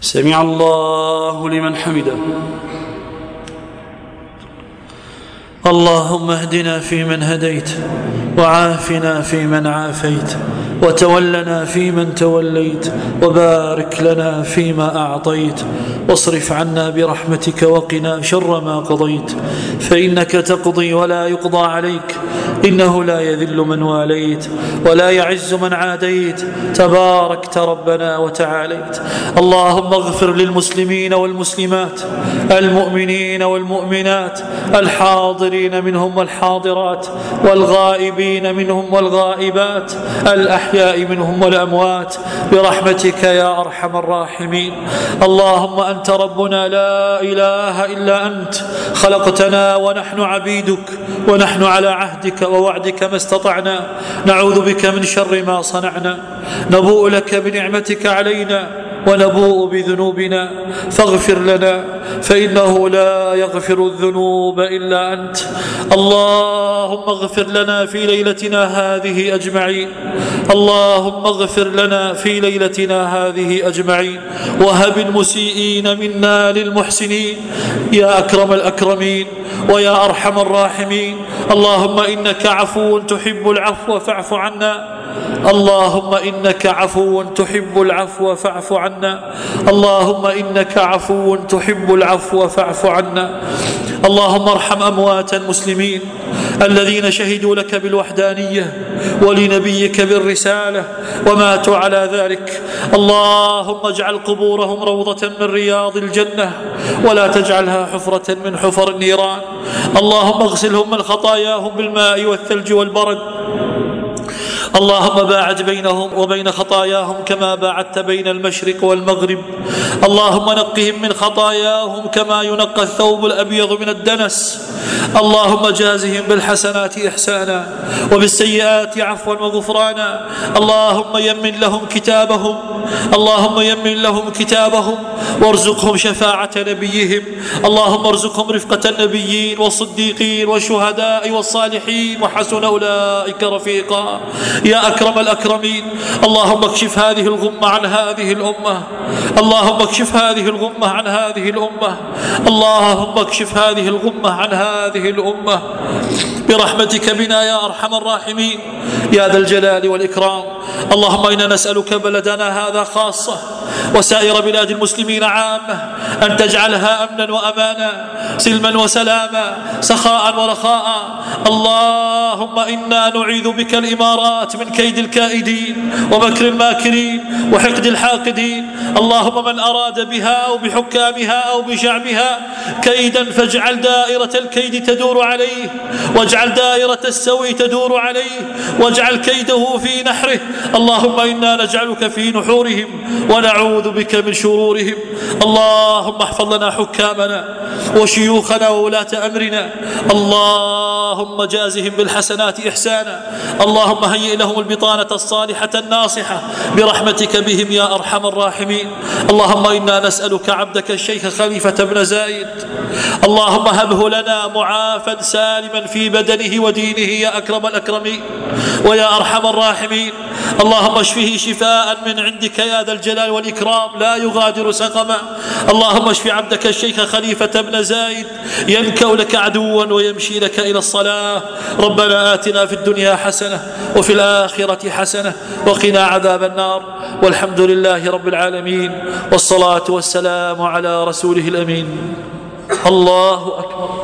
سمع الله لمن حمده. اللهم اهدنا فيمن هديت وعافنا فيمن عافيت. وتولنا فيمن توليت وبارك لنا فيما أعطيت واصرف عنا برحمتك وقنا شر ما قضيت فإنك تقضي ولا يقضى عليك إنه لا يذل من واليت ولا يعز من عاديت تباركت ربنا وتعاليت اللهم اغفر للمسلمين والمسلمات المؤمنين والمؤمنات الحاضرين منهم والحاضرات والغائبين منهم والغائبات الأحياء منهم والأموات برحمتك يا أرحم الراحمين. اللهم أنت ربنا لا إله إلا أنت. خلقتنا ونحن عبيدك ونحن على عهدك ووعدك ما استطعنا. نعوذ بك من شر ما صنعنا. نبوء لك بنعمتك علينا. ونبوء بذنوبنا. فاغفر لنا. فإنه لا يغفر الذنوب إلا أنت. اللهم اغفر لنا في ليلتنا هذه أجمعين. اللهم اغفر لنا في ليلتنا هذه أجمعين. وهب المسيئين منا للمحسنين. يا أكرم الأكرمين. ويا أرحم الراحمين. اللهم إنك عفو تحب العفو فاعف عنا. اللهم إنك عفو تحب العفو فاعف عنا. اللهم إنك عفو تحب العفو فاعف عنا. اللهم ارحم أموات المسلمين الذين شهدوا لك بالوحدانية ولنبيك بالرسالة وماتوا على ذلك. اللهم اجعل قبورهم روضة من رياض الجنة ولا تجعلها حفرة من حفر النيران. اللهم اغسلهم من خطاياهم بالماء والثلج والبرد اللهم باعد بينهم وبين خطاياهم كما باعدت بين المشرق والمغرب. اللهم نقهم من خطاياهم كما ينقى الثوب الأبيض من الدنس. اللهم جازهم بالحسنات إحسانا وبالسيئات عفوا وغفرانا. اللهم يمن لهم كتابهم. اللهم يمن لهم كتابهم. وارزقهم شفاعة نبيهم. اللهم ارزقهم رفقة النبيين والصديقين والشهداء والصالحين. وحسن أولئك رفيقا. يا أكرم الأكرمين. اللهم اكشف هذه الغمة عن هذه الأمة. اللهم اكشف هذه الغمة عن هذه الأمة. اللهم اكشف هذه الغمة عن هذه الأمة. برحمتك بنا يا أرحم الراحمين. يا ذا الجلال والإكرام. اللهم إنا نسألك بلدنا هذا خاصة. وسائر بلاد المسلمين عامة أن تجعلها أمنا وأمانا سلما وسلاما سخاء ورخاء. اللهم إنا نعيذ بك الإمارات من كيد الكائدين ومكر الماكرين وحقد الحاقدين. اللهم من أراد بها أو بحكامها أو بشعبها كيدا فاجعل دائرة الكيد تدور عليه واجعل دائرة السوء تدور عليه واجعل كيده في نحره. اللهم إنا نجعلك في نحورهم ونعوذ ونعوذ بك من شرورهم. اللهم احفظ لنا حكامنا وشيوخنا وولاة أمرنا. اللهم جازهم بالحسنات إحسانا. اللهم هيئ لهم البطانة الصالحة الناصحة برحمتك بهم يا أرحم الراحمين. اللهم إنا نسألك عبدك الشيخ خليفة بن زايد. اللهم هبه لنا معافا سالما في بدنه ودينه يا أكرم الأكرمين. ويا أرحم الراحمين. اللهم اشفه شفاء من عندك يا ذا الجلال والإكرام لا يغادر سقما. اللهم اشف عبدك الشيخ خليفة بن زايد ينكو لك عدوا ويمشي لك إلى الصلاة. ربنا آتنا في الدنيا حسنة وفي الآخرة حسنة وقنا عذاب النار. والحمد لله رب العالمين والصلاة والسلام على رسوله الأمين. الله أكبر.